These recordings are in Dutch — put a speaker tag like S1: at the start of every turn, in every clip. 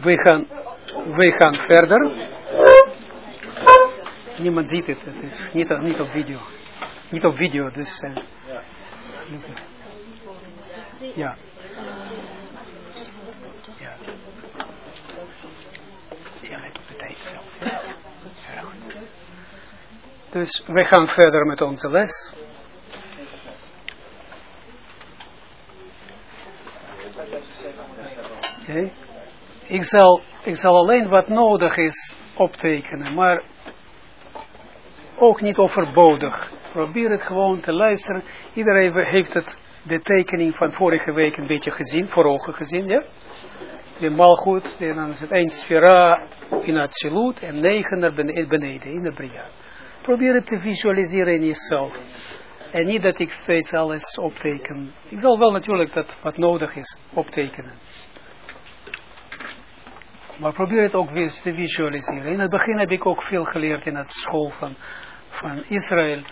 S1: we gaan, we gaan verder. Niemand ziet het, het is niet, op video. Niet op video, dus... Uh, ja. Ja. Ja. Dus we gaan verder met onze les. Okay. Ik, ik zal alleen wat nodig is optekenen, maar ook niet overbodig. Probeer het gewoon te luisteren. Iedereen heeft het, de tekening van vorige week een beetje gezien, voor ogen gezien, ja? De malgoed, en dan is het één sfera in het en negen naar beneden, in de bria. Probeer het te visualiseren in jezelf. En niet dat ik steeds alles opteken. Ik zal wel natuurlijk dat wat nodig is optekenen. Maar probeer het ook weer te visualiseren. In het begin heb ik ook veel geleerd in het school van, van Israël.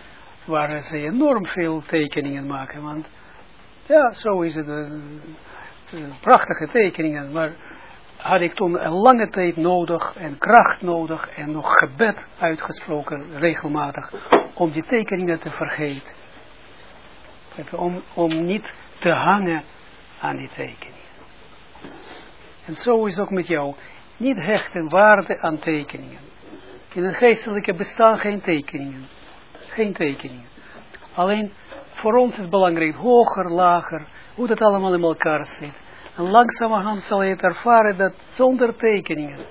S1: Waar ze enorm veel tekeningen maken. Want ja, zo is het. een uh, prachtige tekeningen. Maar had ik toen een lange tijd nodig en kracht nodig en nog gebed uitgesproken regelmatig om die tekeningen te vergeten. Om, om niet te hangen aan die tekeningen. En zo is het ook met jou. Niet hechten waarde aan tekeningen. In het geestelijke bestaan geen tekeningen. Geen tekeningen. Alleen voor ons is het belangrijk, hoger, lager, hoe dat allemaal in elkaar zit. En langzamerhand zal je het ervaren dat zonder tekeningen.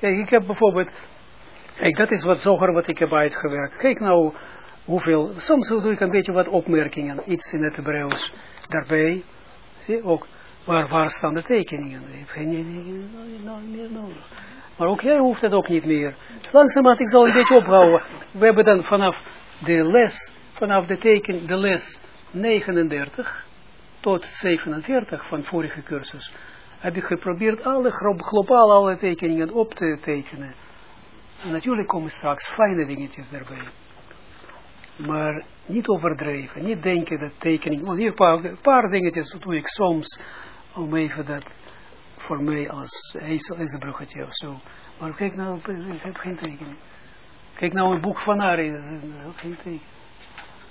S1: Kijk, ik heb bijvoorbeeld, kijk, dat is wat zoger wat ik heb uitgewerkt. Kijk nou hoeveel, soms doe ik een beetje wat opmerkingen, iets in het Hebreeuws daarbij. Zie, ook, waar, waar staan de tekeningen? Ik heb geen meer nodig. Maar ook jij hoeft het ook niet meer. Langzamerhand, ik zal een beetje ophouden. We hebben dan vanaf de les, vanaf de teken, de les 39, tot 47 van vorige cursus, heb ik geprobeerd alle globaal alle tekeningen op te tekenen. En natuurlijk komen straks fijne dingetjes erbij. Maar niet overdreven, niet denken dat tekening, want hier een paar, paar dingetjes doe ik soms, om even dat, voor mij als bruggetje of zo. Maar kijk nou, ik heb geen tekening. Kijk nou een boek van Ari, dat is geen tekening.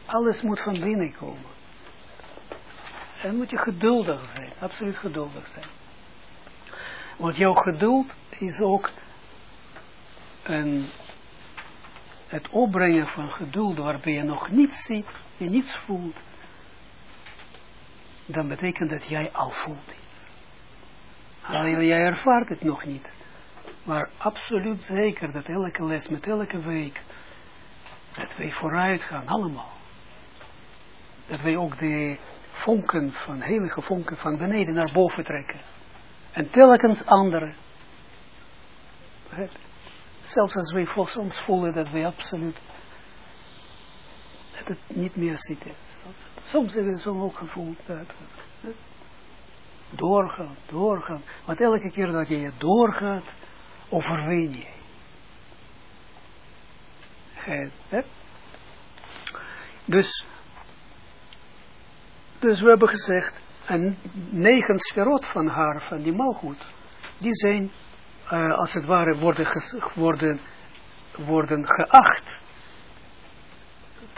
S1: Alles moet van binnen komen. En moet je geduldig zijn, absoluut geduldig zijn. Want jouw geduld is ook een, het opbrengen van geduld waarbij je nog niets ziet, je niets voelt. Dan betekent dat jij al voelt iets. Alleen jij ervaart het nog niet. Maar absoluut zeker dat elke les met elke week, dat wij vooruit gaan, allemaal. Dat wij ook de vonken van, heilige vonken van beneden naar boven trekken. En telkens andere. Zelfs als wij soms voelen dat wij absoluut dat het niet meer zitten. Soms hebben we zo'n gevoel dat doorgaan, doorgaan. Want elke keer dat je doorgaat, overwin je. Dus dus we hebben gezegd, en negen sferot van haar, van die malgoed, die zijn, uh, als het ware, worden, worden, worden geacht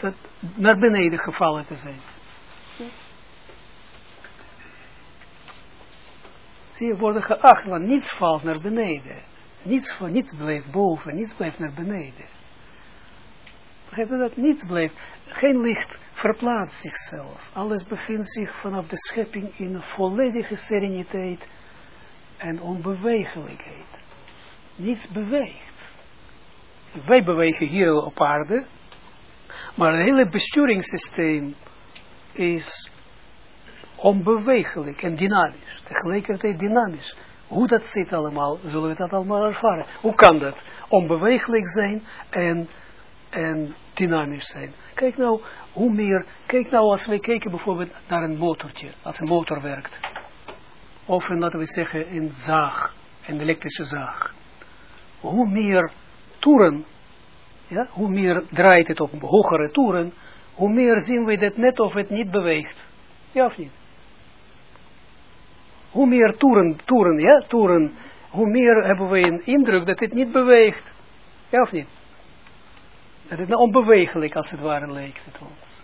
S1: dat naar beneden gevallen te zijn. Zie je, worden geacht, want niets valt naar beneden. Niets, niets blijft boven, niets blijft naar beneden. Begrijp dat? Niets blijft. Geen licht verplaatst zichzelf. Alles bevindt zich vanaf de schepping in volledige sereniteit en onbewegelijkheid. Niets beweegt. Wij bewegen hier op aarde, maar het hele besturingssysteem is onbewegelijk en dynamisch. Tegelijkertijd dynamisch. Hoe dat zit allemaal, zullen we dat allemaal ervaren. Hoe kan dat? Onbewegelijk zijn en en dynamisch zijn. Kijk nou, hoe meer, kijk nou als we kijken bijvoorbeeld naar een motortje, als een motor werkt. Of laten we zeggen, een zaag, een elektrische zaag. Hoe meer toeren, ja, hoe meer draait het op hogere toeren, hoe meer zien we dat net of het niet beweegt. Ja of niet? Hoe meer toeren, toeren, ja, toeren hoe meer hebben we een indruk dat het niet beweegt. Ja of niet? Dat het nou onbewegelijk als het ware lijkt het ons.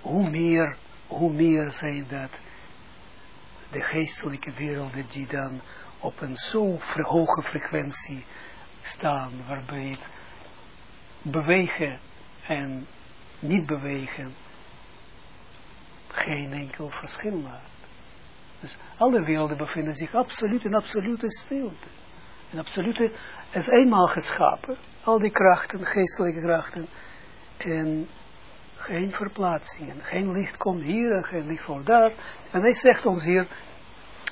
S1: Hoe meer, hoe meer zijn dat de geestelijke werelden die dan op een zo hoge frequentie staan, waarbij het bewegen en niet bewegen geen enkel verschil maakt. Dus alle werelden bevinden zich absoluut in absolute stilte. In absolute, is eenmaal geschapen, al die krachten, geestelijke krachten, en geen verplaatsingen, geen licht komt hier en geen licht voor daar. En hij zegt ons hier,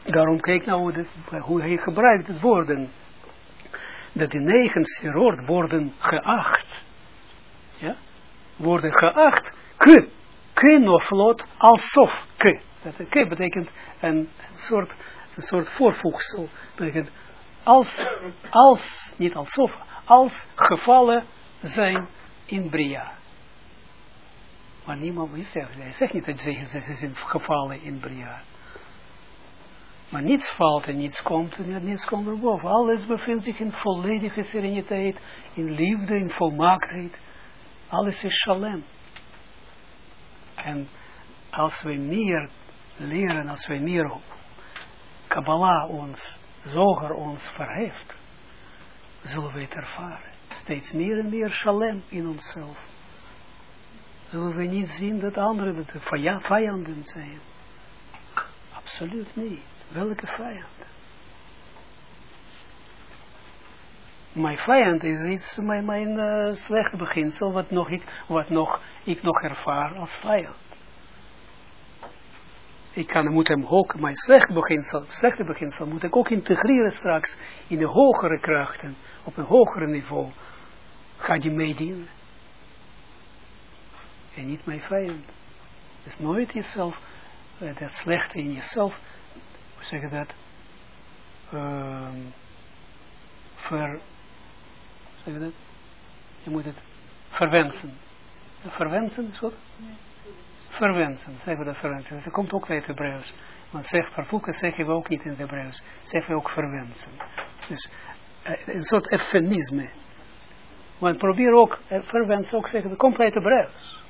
S1: daarom kijk nou hoe, hoe hij gebruikt het woorden, dat die negen sferoord worden geacht. Ja? Worden geacht, ke, ke noflot, alsof, ke. Dat ke betekent een soort, een soort voorvoegsel, betekent als, als, niet alsof, als gevallen zijn in Bria. Maar niemand hij zegt niet dat ze zijn gevallen in Bria. Maar niets valt en niets komt en niets komt erboven. Alles bevindt zich in volledige sereniteit, in liefde, in volmaaktheid. Alles is shalem. En als we meer leren, als we meer Kabbalah ons, zoger ons verheft, zullen we het ervaren. Steeds meer en meer shalem in onszelf. Zullen we niet zien dat anderen dat vijanden zijn. Absoluut niet. Welke vijand? Mijn vijand is iets, mijn, mijn uh, slechte beginsel, wat, nog ik, wat nog, ik nog ervaar als vijand. Ik kan, moet hem ook, mijn slechte beginsel, slechte beginsel, moet ik ook integreren straks in de hogere krachten, op een hoger niveau. Ga die meedienen. En niet mijn vijand. Dus nooit jezelf, dat slechte in jezelf, hoe zeg dat, uh, ver, zeg je dat, je moet het verwensen. Verwensen is wat? Verwensen, zeggen we dat verwensen. Dat komt ook uit het Hebreeuws. Want zeg vervoeken zeggen we ook niet in het Hebreeuws. Zeggen we ook verwensen. Dus uh, een soort eufemisme. Want probeer ook, uh, verwensen ook zeggen, dat komt het Hebreeuws.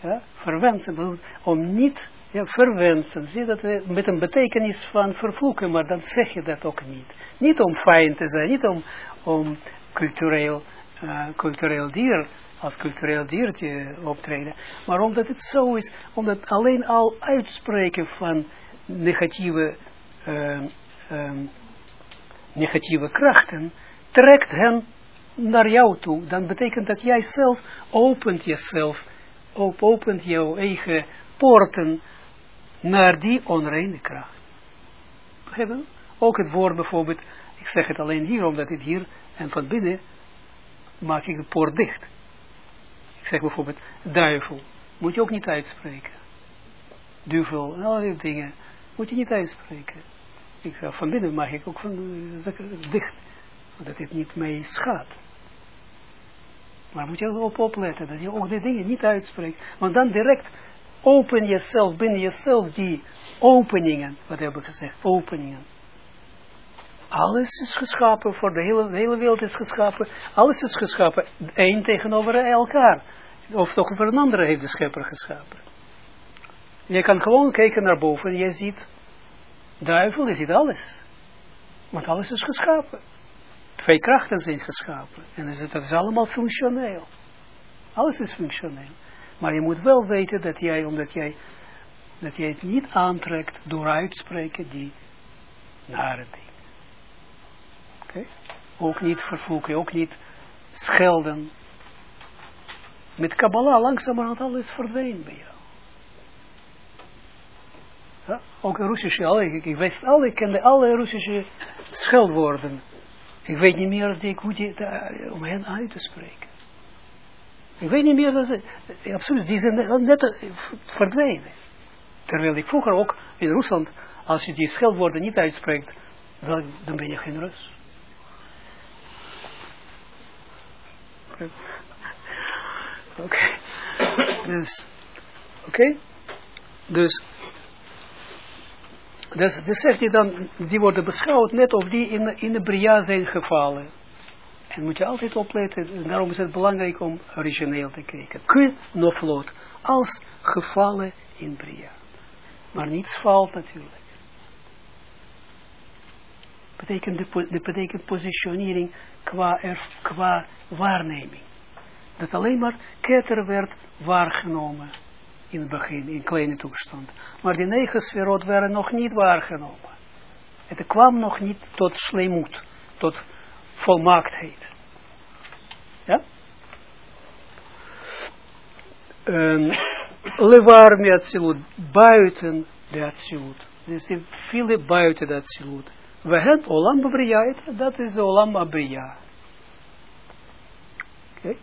S1: Ja, verwensen, om niet ja, verwensen. Zie dat met een betekenis van vervloeken, maar dan zeg je dat ook niet. Niet om fijn te zijn, niet om, om cultureel, uh, cultureel dier, als cultureel diertje optreden, maar omdat het zo is, omdat alleen al uitspreken van negatieve, uh, um, negatieve krachten trekt hen naar jou toe. Dan betekent dat jij zelf opent jezelf, op, opent jouw eigen poorten naar die onreine kracht. Begrijpen? Ook het woord bijvoorbeeld, ik zeg het alleen hier, omdat het hier, en van binnen maak ik de poort dicht. Ik zeg bijvoorbeeld duivel, moet je ook niet uitspreken. Duivel en al die dingen, moet je niet uitspreken. Ik zeg, van binnen maak ik ook van, uh, dicht, zodat het niet mee schaadt. Maar moet je ook opletten, dat je ook die dingen niet uitspreekt. Want dan direct open jezelf, binnen jezelf die openingen, wat hebben we gezegd, openingen. Alles is geschapen, voor de hele, hele wereld is geschapen, alles is geschapen, één tegenover elkaar. Of toch voor een andere heeft de schepper geschapen. Je kan gewoon kijken naar boven en je ziet, duivel, je ziet alles. Want alles is geschapen. Twee krachten zijn geschapen. En dat is allemaal functioneel. Alles is functioneel. Maar je moet wel weten dat jij, omdat jij, dat jij het niet aantrekt door uitspreken die nare dingen. Oké? Ook niet vervloeken, ook niet schelden. Met Kabbalah langzamerhand alles verdwijnt bij jou. Ja? Ook Russische, ik, ik wist alle, ik kende alle Russische scheldwoorden. Ik weet niet meer of die, hoe die, om hen uit te spreken. Ik weet niet meer, dat ze, absoluut, die zijn net verdwenen. Terwijl ik vroeger ook in Rusland, als je die scheldwoorden niet uitspreekt, dan, ben je geen Rus. Oké. Dus, oké. Dus, Dus, dus zegt hij dan, die worden beschouwd net of die in, in de Bria zijn gevallen. En moet je altijd opletten, en daarom is het belangrijk om origineel te kijken. Kun noflot, als gevallen in Bria. Maar niets valt natuurlijk. Betekent de, de betekent positionering qua, qua waarneming. Dat alleen maar ketter werd waargenomen in het begin, in kleine toestand. Maar die negen sferot werden nog niet waargenomen. Het kwam nog niet tot sleemoed, tot volmaaktheid. Ja? Um, levar me Atsilut, buiten de Atsilut. Dus die viele buiten de Atsilut. We hebben Olam Abriya, dat is de Olam Abriya. Oké.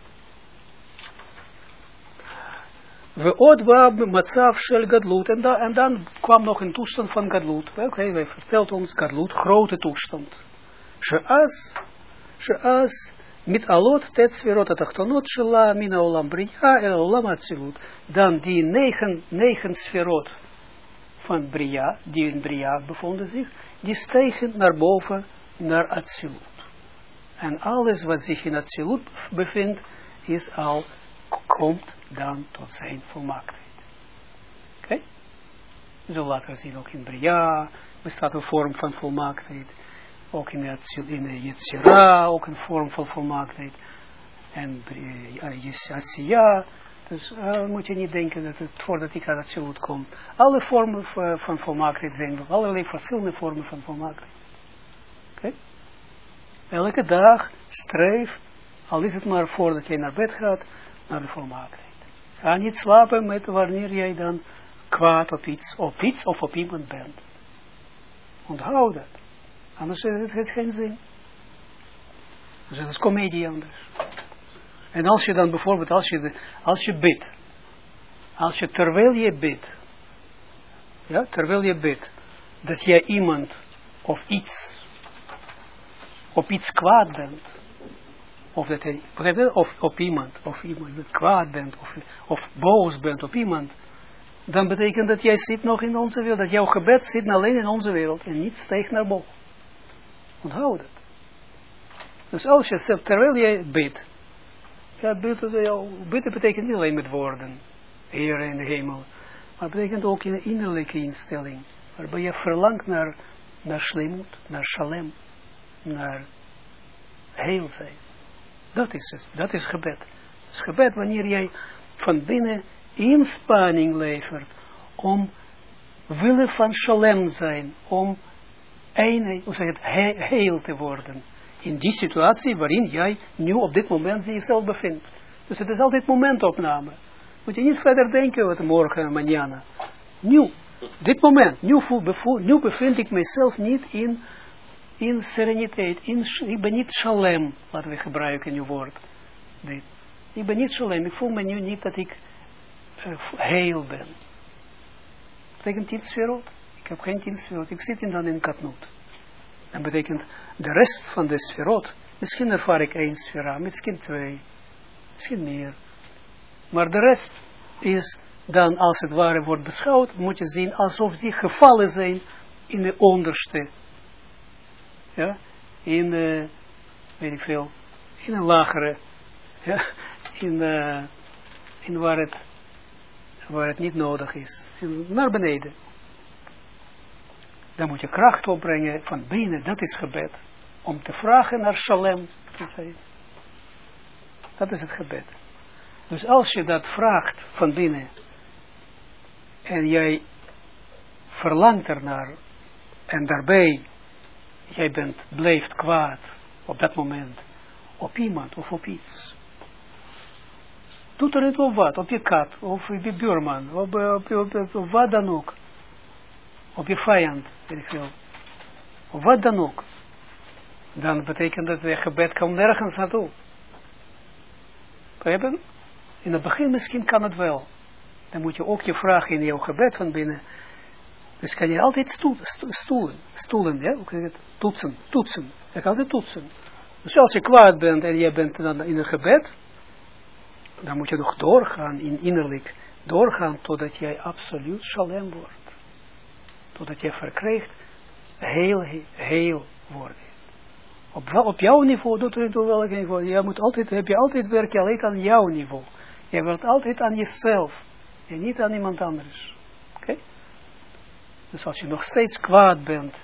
S1: We odwab matzav shel gadlut. En, da, en dan kwam nog een toestand van gadlut. Oké, okay, hij vertelt ons gadlut, grote toestand. She'as, alot tet sferot atachtonot shela min olam bria el olam atzilut. Dan die negen, negen sferot van bria, die in bria bevonden zich, die stijgen naar boven, naar Atsilut. En alles wat zich in Atsilut bevindt, is al, komt dan tot zijn volmaaktheid. Oké? Zo laten zien ook in Bria, bestaat een vorm van volmaaktheid. Ook in, in Yetzira, ook een vorm van volmaaktheid. En Asiya, dus uh, moet je niet denken dat het voordat ik aan het zilut kom. Alle vormen van volmaaktheid zijn er. Allerlei verschillende vormen van volmaaktheid. Oké? Elke dag streef, al is het maar voordat je naar bed gaat, naar de volmaaktheid. Ga niet slapen met wanneer jij dan kwaad op iets, op iets of op iemand bent. Onthoud dat. Anders heeft het geen zin. Dus het is comedie anders. En als je dan bijvoorbeeld, als je, als je bidt, als je terwijl je bidt, ja, terwijl je bidt, dat jij iemand of iets, op iets kwaad bent, of dat hij, of op iemand, of iemand dat kwaad bent, of, of boos bent op iemand, dan betekent dat jij zit nog in onze wereld, dat jouw gebed zit alleen in onze wereld en niet steekt naar boven. Onthoud het. Dus als je, terwijl je bidt, ja, bidden betekent niet alleen met woorden, Heer in de hemel, maar betekent ook een innerlijke instelling, waarbij je verlangt naar, naar slimut, naar shalem, naar heel zijn. Dat is dat is gebed. Het is gebed wanneer jij van binnen inspanning levert om willen van shalem zijn, om eenheid, hoe zeg het, heel te worden in die situatie waarin jij nu op dit moment jezelf bevindt. Dus het is altijd momentopname. Moet je niet verder denken wat morgen, manjana. Nu, dit moment, nu, nu bevind ik mezelf niet in, in sereniteit. In, ik ben niet shalem, laten we gebruiken je woord. Dit. Ik ben niet shalem, ik voel me nu niet dat ik uh, heel ben. Betekent iets sferot? Ik heb geen tien sferot, ik zit in dan in katnoot. Dat betekent de rest van de sferot. Misschien ervaar ik één sfera, misschien twee, misschien meer. Maar de rest is dan als het ware wordt beschouwd, moet je zien alsof die gevallen zijn in de onderste. Ja, in de, weet ik veel, in een lagere, ja, in, de, in waar het, waar het niet nodig is. naar beneden. Dan moet je kracht opbrengen van binnen, dat is gebed. Om te vragen naar Shalem te zijn. Dat is het gebed. Dus als je dat vraagt van binnen, en jij verlangt ernaar, en daarbij, jij bent, blijft kwaad op dat moment, op iemand of op iets. Doet er niet op wat, op je kat, of op je buurman, op, op, op wat dan ook op je vijand, weet ik veel. Of wat dan ook. Dan betekent dat je gebed kan nergens naartoe. Begrijpen? In het begin misschien kan het wel. Dan moet je ook je vragen in jouw gebed van binnen. Dus kan je altijd stoelen, stoelen, ja, ook het toetsen, toetsen. Je kan altijd toetsen. Dus als je kwaad bent en je bent dan in het gebed, dan moet je nog doorgaan, in innerlijk, doorgaan totdat jij absoluut shalem wordt. Totdat je verkrijgt, heel, heel wordt. Op, op jouw niveau, doet er toe welk niveau, je moet altijd, heb je altijd werk alleen aan jouw niveau. Je werkt altijd aan jezelf, en niet aan iemand anders. Oké? Dus als je nog steeds kwaad bent,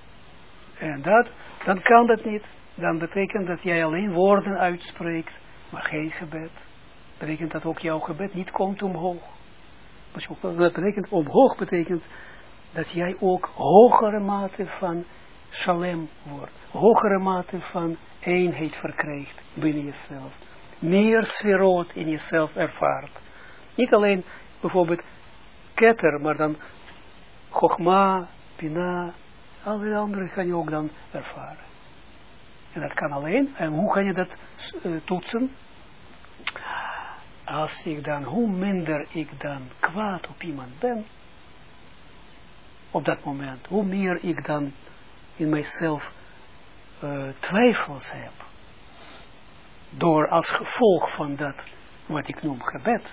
S1: en dat, dan kan dat niet. Dan betekent dat jij alleen woorden uitspreekt, maar geen gebed. Betekent dat ook jouw gebed niet komt omhoog. Dat betekent omhoog betekent dat jij ook hogere mate van shalem wordt. Hogere mate van eenheid verkrijgt binnen jezelf. Meer sferoot in jezelf ervaart. Niet alleen bijvoorbeeld ketter, maar dan chogma, pina, al die andere kan je ook dan ervaren. En dat kan alleen. En hoe kan je dat uh, toetsen? Als ik dan, hoe minder ik dan kwaad op iemand ben, op dat moment, hoe meer ik dan in mijzelf uh, twijfels heb, door als gevolg van dat, wat ik noem gebed,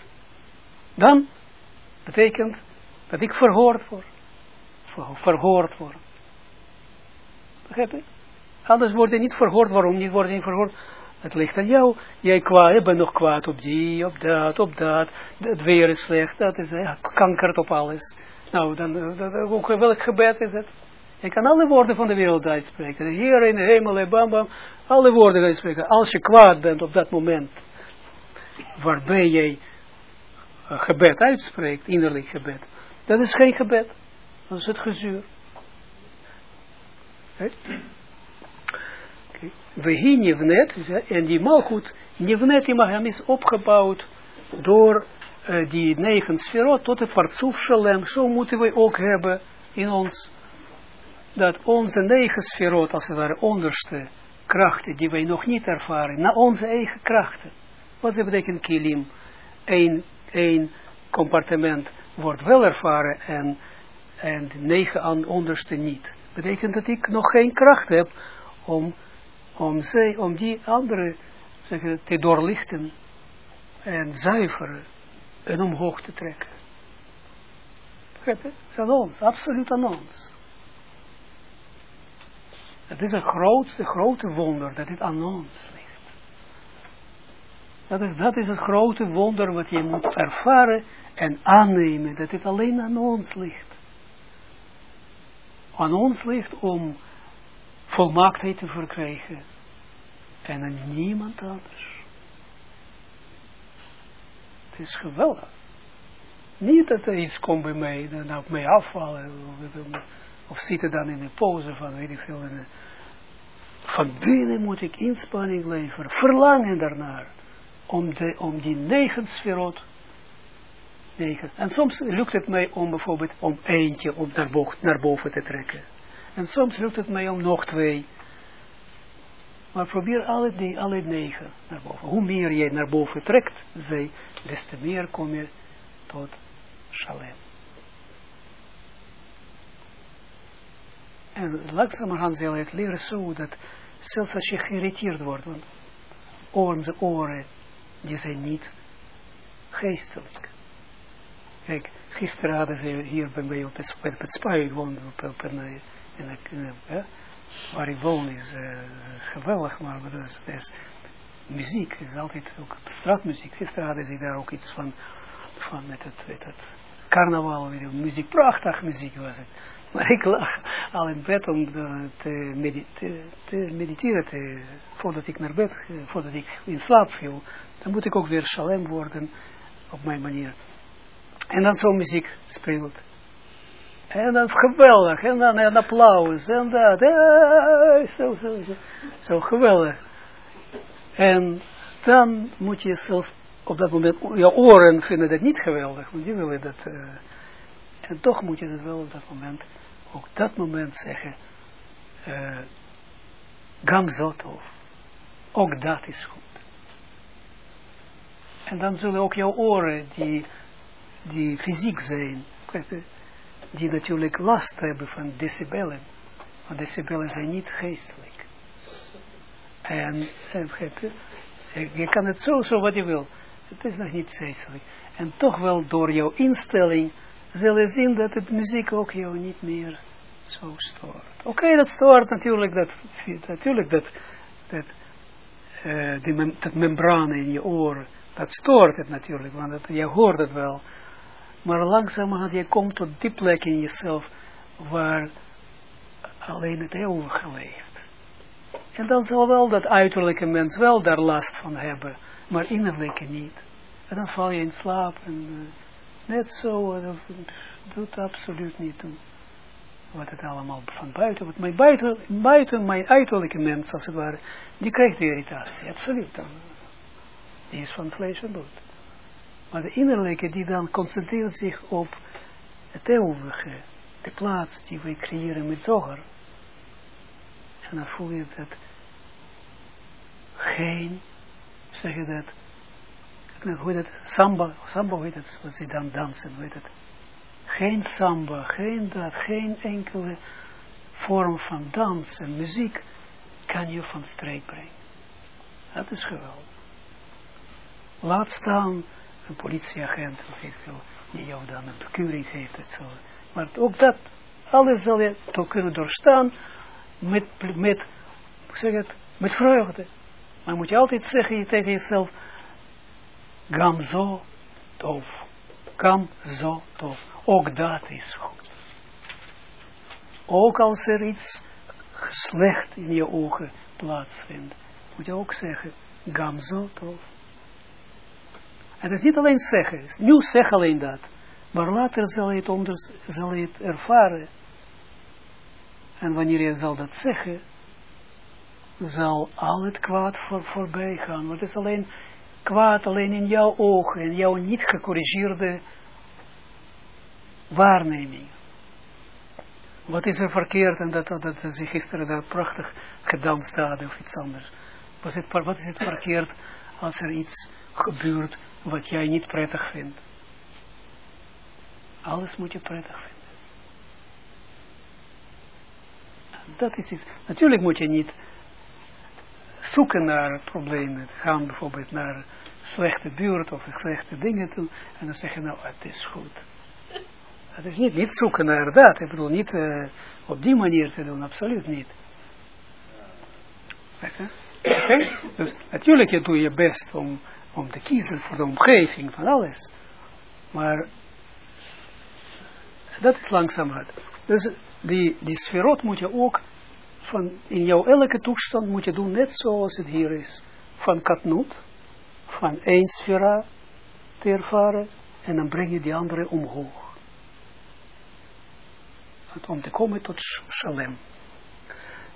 S1: dan betekent dat ik verhoord word. Verhoord word. Begrijp je? Anders word je niet verhoord. Waarom niet word je niet verhoord? Het ligt aan jou. Jij kwaad, bent nog kwaad op die, op dat, op dat. Het weer is slecht, dat is ja, kankert op alles. Nou, dan, dan, welk gebed is het? Je kan alle woorden van de wereld uitspreken. Hier in de hemel, bam, bam, alle woorden uitspreken. Als je kwaad bent op dat moment, waarbij jij gebed uitspreekt, innerlijk gebed, dat is geen gebed. Dat is het gezuur. We hier Nivnet, en die malgoed, Nivnet Imagam is opgebouwd door die negen sferot tot de partsoef shalem. Zo moeten we ook hebben in ons, dat onze negen sferot, als het ware onderste krachten, die wij nog niet ervaren, naar onze eigen krachten. Wat ze betekent kilim? Eén, één compartiment wordt wel ervaren en, en negen aan onderste niet betekent dat ik nog geen kracht heb om, om, zij, om die andere te doorlichten en zuiveren en omhoog te trekken. Het is aan ons, absoluut aan ons. Het is een grootste, grote wonder dat dit aan ons ligt. Dat is, dat is een grote wonder wat je moet ervaren en aannemen, dat dit alleen aan ons ligt aan ons ligt om volmaaktheid te verkrijgen. En aan niemand anders. Is geweldig. Niet dat er iets komt bij mij, dan op mij afvallen, of, of zitten dan in een pose van, weet ik veel, van binnen moet ik inspanning leveren, verlangen daarnaar, om, de, om die negen sferot negen. En soms lukt het mij om bijvoorbeeld om eentje om naar, boven, naar boven te trekken. En soms lukt het mij om nog twee. Maar probeer alle, die, alle negen naar boven. Hoe meer je naar boven trekt, zij, des te meer kom je tot shalem. En langzamerhand zal je het leren zo dat zelfs als je geïrriteerd wordt, want onze oren, die zijn niet geestelijk. Kijk, gisteren hadden ze hier bij mij op het, op het woon op, een, in een, ja, waar ik woon is, uh, geweldig, maar dat is, dat is, muziek is altijd ook straatmuziek. Gisteren hadden ze daar ook iets van, van met het, carnaval, weet muziek, prachtig muziek was het. Maar ik lag al in bed om te, medite, te mediteren, te, voordat ik naar bed, voordat ik in slaap viel. Dan moet ik ook weer shalem worden op mijn manier. En dan zo'n muziek speelt. En dan geweldig. En dan een applaus. En dat. Eh, zo, zo, zo. Zo geweldig. En dan moet je zelf op dat moment, je oren vinden dat niet geweldig. Want die willen dat. Uh, en toch moet je dat wel op dat moment, ook dat moment zeggen. Uh, Gamzotov. Ook dat is goed. En dan zullen ook jouw oren, die die fysiek zijn, die natuurlijk last hebben van decibellen. Want decibellen zijn niet geestelijk. En, en je kan het zo, zo wat je wil. Het is nog niet geestelijk. En toch wel door jouw instelling zullen zien dat het muziek ook jou niet meer Zo stoort. Oké, dat stoort natuurlijk, dat, natuurlijk dat, dat, uh, mem dat membraan in je oren, dat stoort het natuurlijk, want dat, je hoort het wel. Maar langzamerhand, je komt tot die plek in jezelf, waar alleen het eeuwige leeft. En dan zal wel dat uiterlijke mens wel daar last van hebben, maar innerlijke niet. En dan val je in slaap en uh, net zo, dat doet absoluut niet. Wat het allemaal van buiten, wat mijn buiten, buiten mijn uiterlijke mens, als het ware, die krijgt die irritatie, absoluut dan. Die is van vlees en bloed. Maar de innerlijke, die dan concentreert zich op het eeuwige, de plaats die we creëren met zoger. En dan voel je dat geen, zeg je dat, hoe heet het, samba, samba hoe heet het, wat ze dan dansen, hoe heet het. Geen samba, geen dat, geen enkele vorm van dans en muziek kan je van streek brengen. Dat is geweldig. Laat staan een politieagent, of veel, die jou dan een bekeuring geeft, et zo. Maar ook dat, alles zal je toch kunnen doorstaan met, met, zeg het, met vreugde. Maar moet je altijd zeggen tegen jezelf, gam zo tof. Gam zo tof. Ook dat is goed. Ook als er iets slecht in je ogen plaatsvindt, moet je ook zeggen, gam zo tof. Het is niet alleen zeggen, nu zeg alleen dat, maar later zal je het, onder, zal je het ervaren. En wanneer je zal dat zeggen, zal al het kwaad voor, voorbij gaan. Want het is alleen kwaad alleen in jouw ogen, in jouw niet gecorrigeerde waarneming. Wat is er verkeerd en dat, dat ze gisteren daar prachtig gedanst hadden of iets anders. Het, wat is het verkeerd als er iets gebeurt wat jij niet prettig vindt? Alles moet je prettig vinden. Dat is iets. Natuurlijk moet je niet zoeken naar problemen. Gaan bijvoorbeeld naar slechte buurt of slechte dingen toe. En dan zeggen nou, het is goed. Het is niet, niet zoeken naar dat. Ik bedoel, niet uh, op die manier te doen. Absoluut niet. Okay? Dus natuurlijk je doe je best om, om te kiezen voor de omgeving van alles. Maar dat is langzamerhand. Dus die, die sferot moet je ook van in jouw elke toestand moet je doen net zoals het hier is. Van katnoot, van één sfera te ervaren en dan breng je die andere omhoog. Om te komen tot shalem.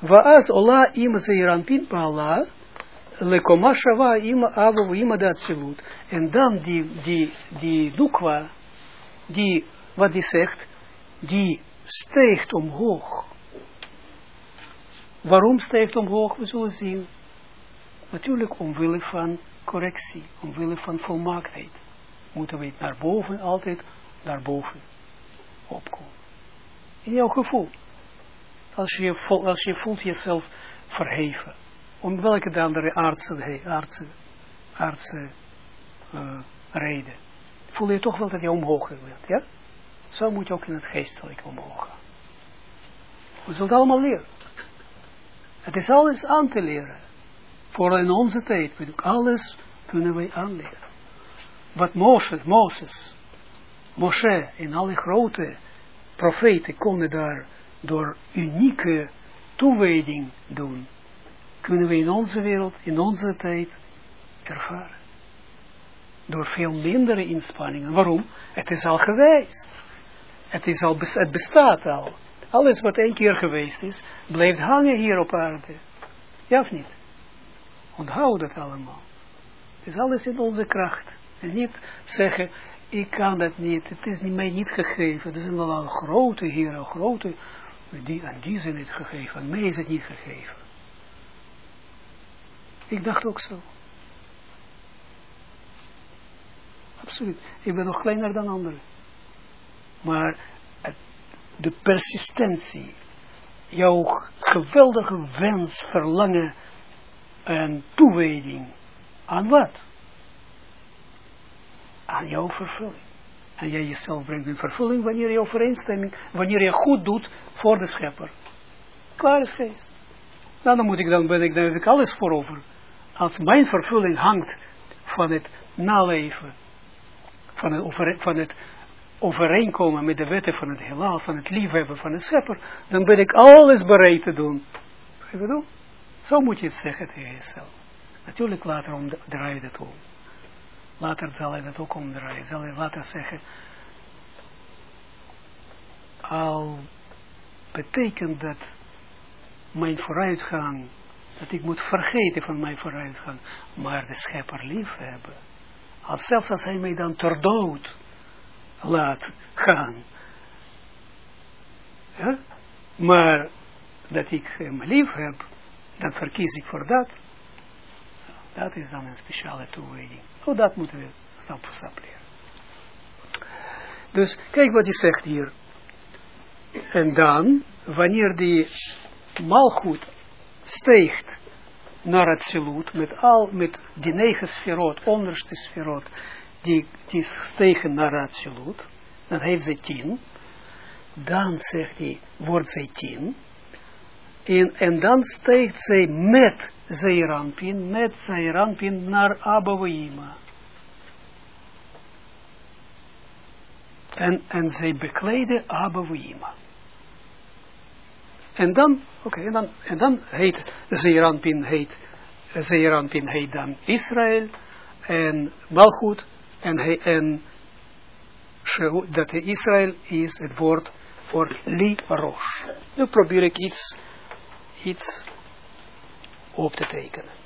S1: Waaz ola ima zeirampin baala, lekoma shava ima avo ima datzilut. En dan die, die, die dukwa, die, wat die zegt, die steegt omhoog Waarom stijgt omhoog? We zullen zien. Natuurlijk omwille van correctie, omwille van volmaaktheid. Moeten we naar boven, altijd naar boven opkomen. In jouw gevoel. Als je, als je voelt jezelf verheven. Om welke andere aardse, aardse, aardse uh, reden. Voel je toch wel dat je omhoog wilt, ja? Zo moet je ook in het geestelijk omhoog gaan. We zullen het allemaal leren. Het is alles aan te leren. Vooral in onze tijd. Alles kunnen wij aanleren. Wat Mozes, Mozes, Moshe en alle grote profeten konden daar door unieke toewijding doen. Kunnen we in onze wereld, in onze tijd ervaren. Door veel mindere inspanningen. Waarom? Het is al geweest. Het, is al, het bestaat al. Alles wat één keer geweest is, blijft hangen hier op aarde. Ja of niet? Onthoud dat allemaal. Het is alles in onze kracht. En niet zeggen, ik kan dat niet, het is mij niet gegeven. Er zijn wel al grote heren, grote, die, aan die zijn het gegeven, aan mij is het niet gegeven. Ik dacht ook zo. Absoluut. Ik ben nog kleiner dan anderen. Maar de persistentie, jouw geweldige wens, verlangen en toewijding aan wat? Aan jouw vervulling. En jij jezelf brengt in vervulling wanneer je overeenstemming, wanneer je goed doet voor de schepper. Klaar is geest. Nou, dan moet ik dan, ben ik, dan heb ik alles voorover. Als mijn vervulling hangt van het naleven, van het, van het overeenkomen met de wetten van het heelal, van het liefhebben van de schepper, dan ben ik alles bereid te doen. Zo moet je het zeggen tegen jezelf. Natuurlijk later om, draai je het om. Later zal je het ook omdraaien. Zal je later zeggen, al betekent dat mijn vooruitgang, dat ik moet vergeten van mijn vooruitgang, maar de schepper lief hebben. Als zelfs als hij mij dan ter dood laat gaan. Ja? Maar dat ik hem lief heb, dan verkies ik voor dat. Dat is dan een speciale toewijding. Oh, dat moeten we stap voor stap leren. Dus kijk wat hij zegt hier. En dan, wanneer die malgoed steegt naar het siloet, met al, met die negen sferot, onderste sferot, die, die stegen naar het siloet, dan heeft ze tien, dan zegt hij, wordt zij tien, en, en dan steekt zij met Zeirampin, met Zeirampin naar Abouima. En, en zij bekleden Abouima. En dan, oké, en, dan, en dan heet Zeeranpin heet, Zeeranpin heet dan Israël en Malchut en, en dat Israël is het woord voor Li Rosh. Nu probeer ik iets, iets op te tekenen.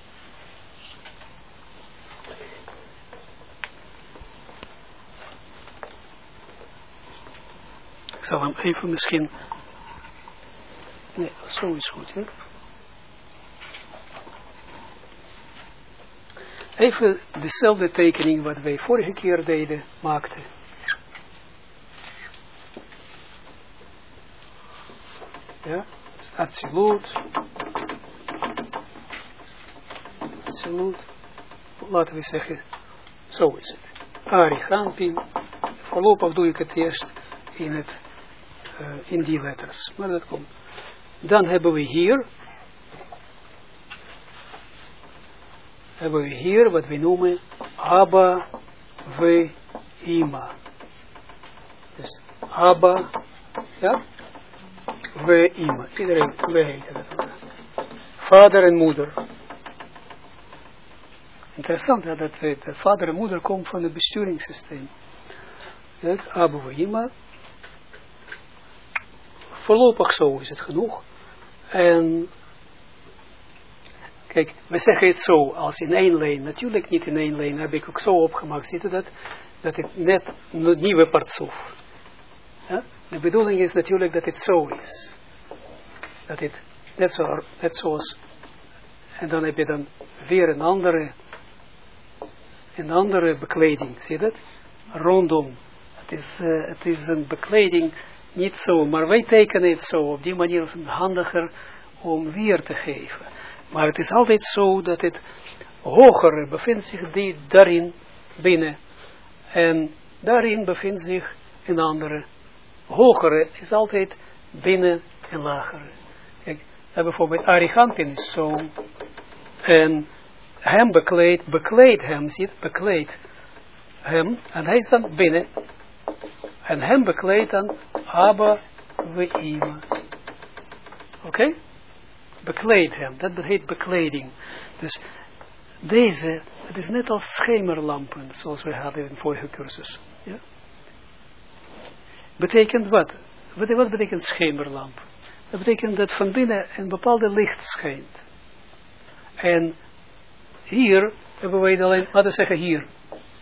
S1: Ik zal hem even misschien Nee, zo is goed. Hè? Even dezelfde tekening wat wij vorige keer deden, maakten. Ja, absoluut. Absoluut. Laten we zeggen, zo is het. Ariganpin. Voorlopig doe ik het eerst in, het, uh, in die letters. Maar dat komt. Dan hebben we hier, hebben we hier wat we noemen Abba we Ima. Dus Abba, ja, we Ima. Iedereen, we heet dat. Vader en moeder. Interessant dat, dat, dat vader en moeder komen van het besturingssysteem. Abba we Ima. Voorlopig zo is het genoeg. En kijk, we zeggen het zo, als in één lijn. Natuurlijk niet in één lijn, heb ik ook zo opgemaakt. Ziet u dat? Dat het net een nieuwe partsoef. Ja? De bedoeling is natuurlijk dat het zo is. Dat het net, zo, net zoals, en dan heb je dan weer een andere, een andere bekleding, zie je dat? Rondom. Het is, uh, het is een bekleding niet zo, maar wij tekenen het zo, op die manier is het handiger om weer te geven. Maar het is altijd zo dat het hogere bevindt zich die daarin binnen. En daarin bevindt zich een andere. Hogere is altijd binnen en lagere. Kijk, bijvoorbeeld Arigantin is zo. En hem bekleedt, bekleedt hem, ziet, bekleedt hem. En hij is dan binnen. En hem bekleedt dan Abba we Ima. Oké? Okay? Bekleed hem. Dat heet bekleding. Dus deze, het is net als schemerlampen, zoals we hadden in vorige cursus. Ja? Betekent wat? Wat betekent schemerlamp? Dat betekent dat van binnen een bepaalde licht schijnt. En hier hebben wij alleen, laten we zeggen hier.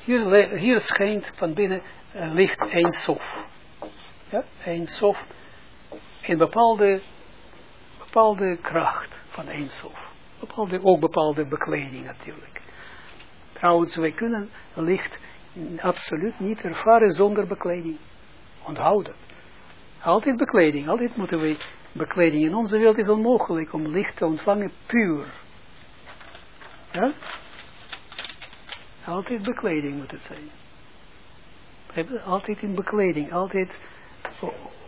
S1: Hier, hier schijnt van binnen uh, licht een sof. Ja, een sof. In bepaalde, bepaalde kracht van een sof. Bepaalde, ook bepaalde bekleding natuurlijk. Trouwens, wij kunnen licht absoluut niet ervaren zonder bekleding. Onthoud dat. Altijd bekleding, altijd moeten we bekleding. In onze wereld is onmogelijk om licht te ontvangen puur. Ja? Altijd bekleding moet het zijn. Altijd in bekleding, altijd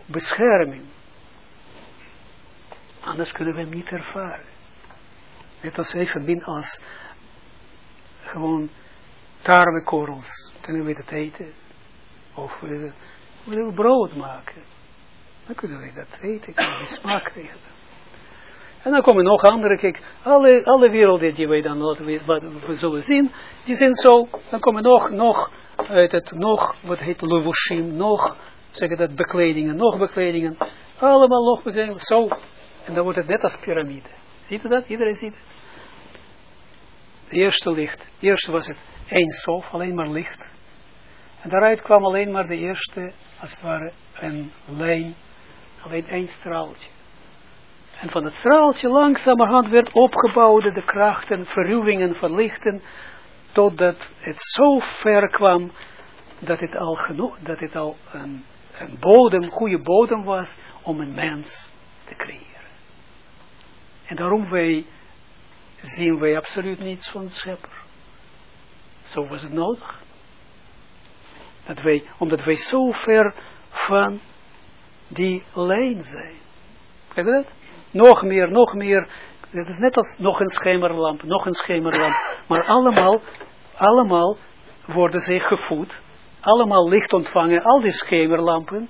S1: bescherming. Anders kunnen we hem niet ervaren. Net als even als gewoon tarwekorrels. Kunnen we het eten? Of willen brood maken? Dan kunnen we dat eten, kunnen we smaak tegen. En dan komen nog andere, kijk, alle, alle werelden die wij dan wat we zullen zien, die zijn zo, dan komen nog, nog, uit het, nog, wat heet levushim, nog, zeggen dat bekledingen, nog bekledingen, allemaal nog bekledingen, zo, en dan wordt het net als piramide. Ziet u dat? Iedereen ziet het. Het eerste licht, eerst was het één sof, alleen maar licht. En daaruit kwam alleen maar de eerste, als het ware, een lijn, alleen één straaltje. En van het straaltje langzamerhand werd opgebouwd de krachten, verruwingen, verlichten, totdat het zo ver kwam dat het al genoeg, dat het al een, een bodem, goede bodem was om een mens te creëren. En daarom wij, zien wij absoluut niets van de schepper. Zo was het nodig. Dat wij, omdat wij zo ver van die lijn zijn. Kijk dat? Nog meer, nog meer. Het is net als nog een schemerlamp, nog een schemerlamp. Maar allemaal, allemaal worden zij gevoed. Allemaal licht ontvangen, al die schemerlampen,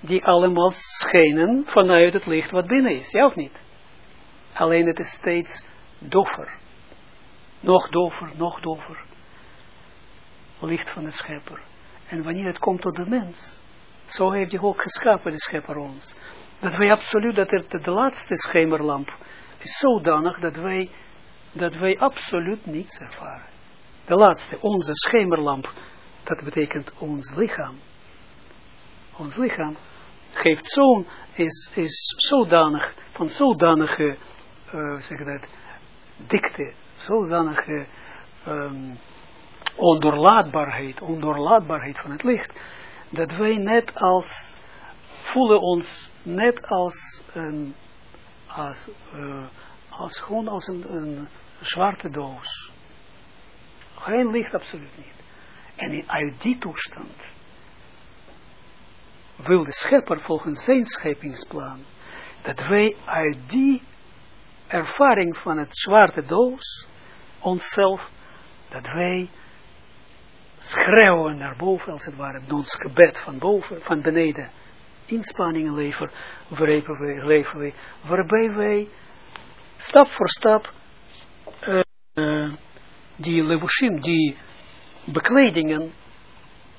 S1: die allemaal schijnen vanuit het licht wat binnen is. Ja of niet? Alleen het is steeds doffer. Nog doffer, nog doffer. Licht van de schepper. En wanneer het komt tot de mens, zo heeft hij ook geschapen, de schepper ons. Dat wij absoluut, dat het de laatste schemerlamp is zodanig dat wij, dat wij absoluut niets ervaren. De laatste, onze schemerlamp, dat betekent ons lichaam. Ons lichaam geeft zo'n, is, is zodanig, van zodanige uh, zeg dat, dikte, zodanige um, ondoorlaatbaarheid, ondoorlaatbaarheid van het licht, dat wij net als, voelen ons net als een, als, uh, als gewoon als een, een zwarte doos. Geen licht, absoluut niet. En uit die toestand wil de schepper volgens zijn schepingsplan dat wij uit die ervaring van het zwarte doos, onszelf, dat wij schreeuwen naar boven, als het ware, ons gebed van boven, van beneden, inspanningen leveren, leven wij, waarbij wij stap voor stap uh, die levushim, die bekledingen,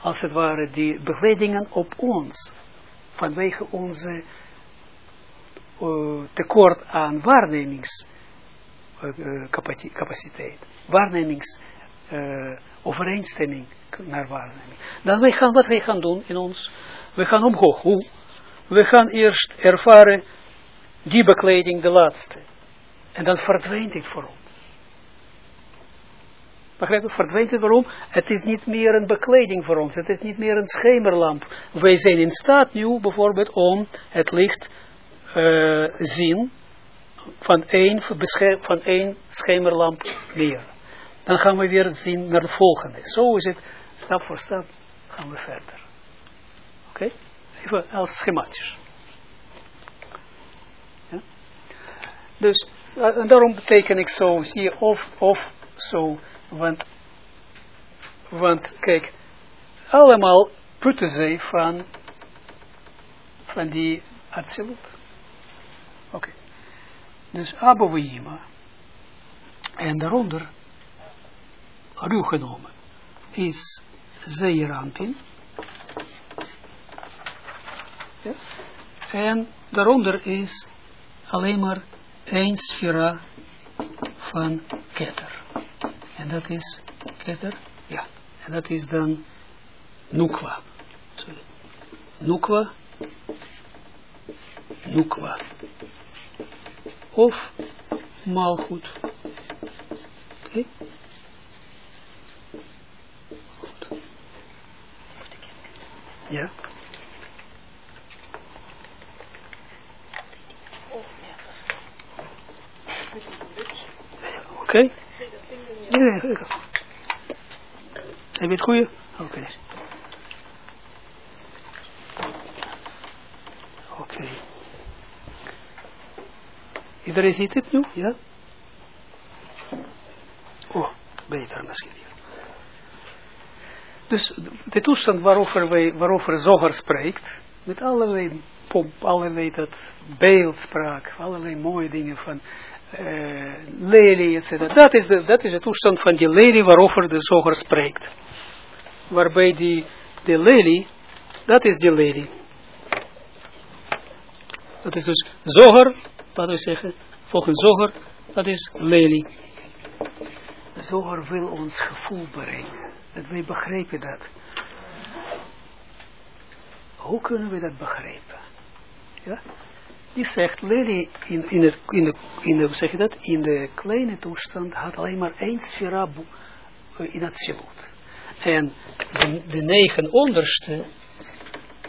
S1: als het ware, die bekledingen op ons, vanwege onze uh, tekort aan waarnemingscapaciteit, waarnemings overeenstemming naar waarneming. Dan wij gaan, wat wij gaan doen in ons, we gaan omhoog. Hoe? We gaan eerst ervaren die bekleding, de laatste. En dan verdwijnt het voor ons. Begrijp je? Verdwijnt het waarom? Het is niet meer een bekleding voor ons. Het is niet meer een schemerlamp. Wij zijn in staat nu bijvoorbeeld om het licht uh, zien van één, van één schemerlamp meer. Dan gaan we weer zien naar de volgende. Zo is het, stap voor stap gaan we verder. Oké? Even als schematisch. Ja? Dus, en daarom beteken ik zo, zie je, of, of zo, want, want kijk, allemaal putten ze van, van die absolute. Oké. Okay. Dus Abouima. En daaronder, ruw genomen, is Zeerampin. Ja? En daaronder is alleen maar één sfera van ketter. En dat is ketter, ja. En dat is dan Nukwa. Sorry. Nukwa. Nukwa. Of maalgoed. Ja. Oké. Okay. Nee, nee, nee. Heb het goede? Oké. Okay. Oké. Okay. Iedereen ziet het nu? Ja? Oh, beter misschien. Dus de toestand waarover, wij, waarover Zoger spreekt, met allerlei pomp, allerlei dat beeldspraak, allerlei mooie dingen van uh, lelie, etc. Dat is, de, dat is de toestand van die lelie waarover de Zoger spreekt. Waarbij die, de lelie, dat is die lelie. Dat is dus Zoger, laten we zeggen, volgens Zoger, dat is lelie. Zoger wil ons gevoel brengen. Dat wij begrijpen dat. Hoe kunnen we dat begrijpen? Ja? Die zegt, Lely in, in, het, in, de, in, de, zeg dat, in de kleine toestand had alleen maar één sfera in het zilut. En de, de, negen onderste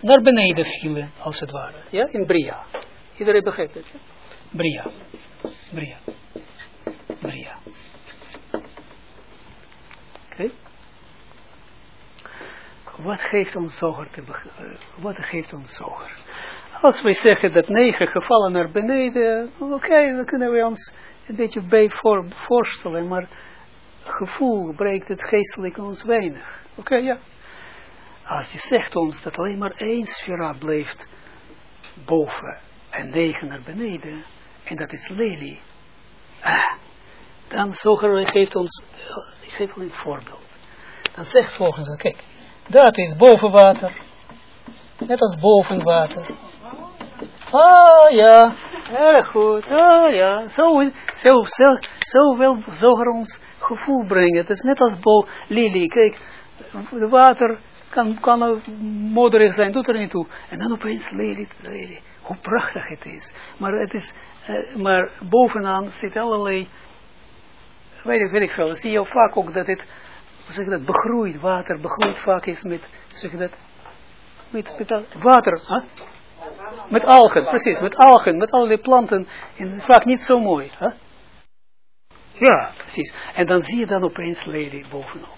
S1: naar beneden vielen, als het ware. Ja, in Bria. Iedereen begrijpt het, ja? Bria. Bria. Bria. Oké? Wat geeft ons zoger te Wat geeft ons zoger? Als wij zeggen dat negen gevallen naar beneden, oké, dan kunnen we ons een beetje bij voor, voorstellen, maar gevoel breekt het geestelijk ons weinig. Oké, ja. Als je zegt ons dat alleen maar één sfera blijft boven en negen naar beneden, en dat is lelie, ah, dan zoger geeft ons, ik geef een voorbeeld. Dan zegt volgens, kijk, dat is boven water, net als boven water. Ah ja, erg goed. Ah ja, zo, zo, zo, zo wil ons gevoel brengen. Het is net als bo Lily. Kijk, water kan, kan modderig zijn, doet er niet toe. En dan opeens Lily, Lily. Hoe prachtig het is. Maar het is, uh, maar bovenaan zit allerlei, weet ik, ik veel. Zie je vaak ook dat het, hoe zeg je dat, begroeid water, begroeid vaak is met, zeg je dat, met, met water, huh? Met algen, precies, met algen, met allerlei planten. En het is vaak niet zo mooi. Hè? Ja, precies. En dan zie je dan opeens Lely bovenop.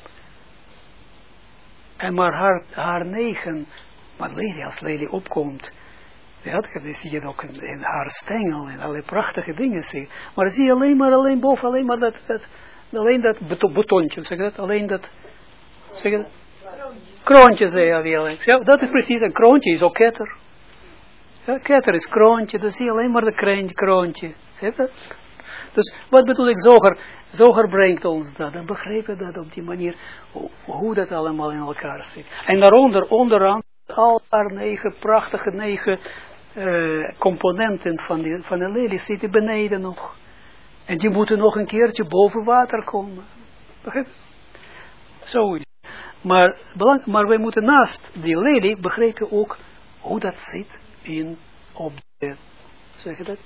S1: En maar haar, haar negen, maar Lely, als Lely opkomt, ja, dan zie je ook in, in, haar stengel en allerlei prachtige dingen zie Maar zie je alleen maar, alleen boven, alleen maar dat, dat alleen dat betontje, zeg dat, alleen dat, zeg dat, kroontje, zei je, ja, dat is precies, een kroontje is ook ketter. Ja, ketter is kroontje, dan zie je alleen maar de kroontje. je dat? Dus wat bedoel ik, zoger, zoger brengt ons dat. Dan begrijpen dat op die manier, hoe, dat allemaal in elkaar zit. En daaronder, onderaan, al haar negen, prachtige negen componenten van, die, van de lelie zitten beneden nog. En die moeten nog een keertje boven water komen. Zo is maar, maar wij moeten naast die lelie begrijpen ook hoe dat zit in, op de, zeg je dat?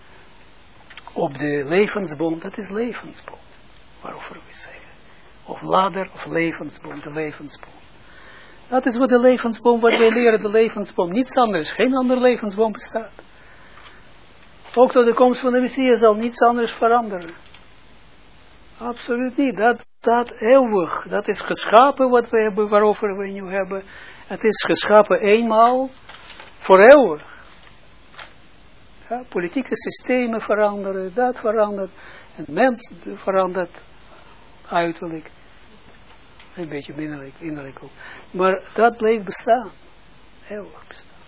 S1: Op de levensboom, dat is levensboom. Waarover we zeggen. Of ladder of levensboom, de levensboom. Dat is wat de levensboom, wat wij leren, de levensboom. Niets anders, geen ander levensboom bestaat. Ook door de komst van de Messias zal niets anders veranderen. Absoluut niet. Dat, dat eeuwig. Dat is geschapen wat we hebben, waarover we nu hebben. Het is geschapen eenmaal voor eeuwig. Ja, politieke systemen veranderen, dat verandert. En mens verandert uiterlijk. Een beetje innerlijk, innerlijk ook. Maar dat bleef bestaan. Eeuwig bestaan.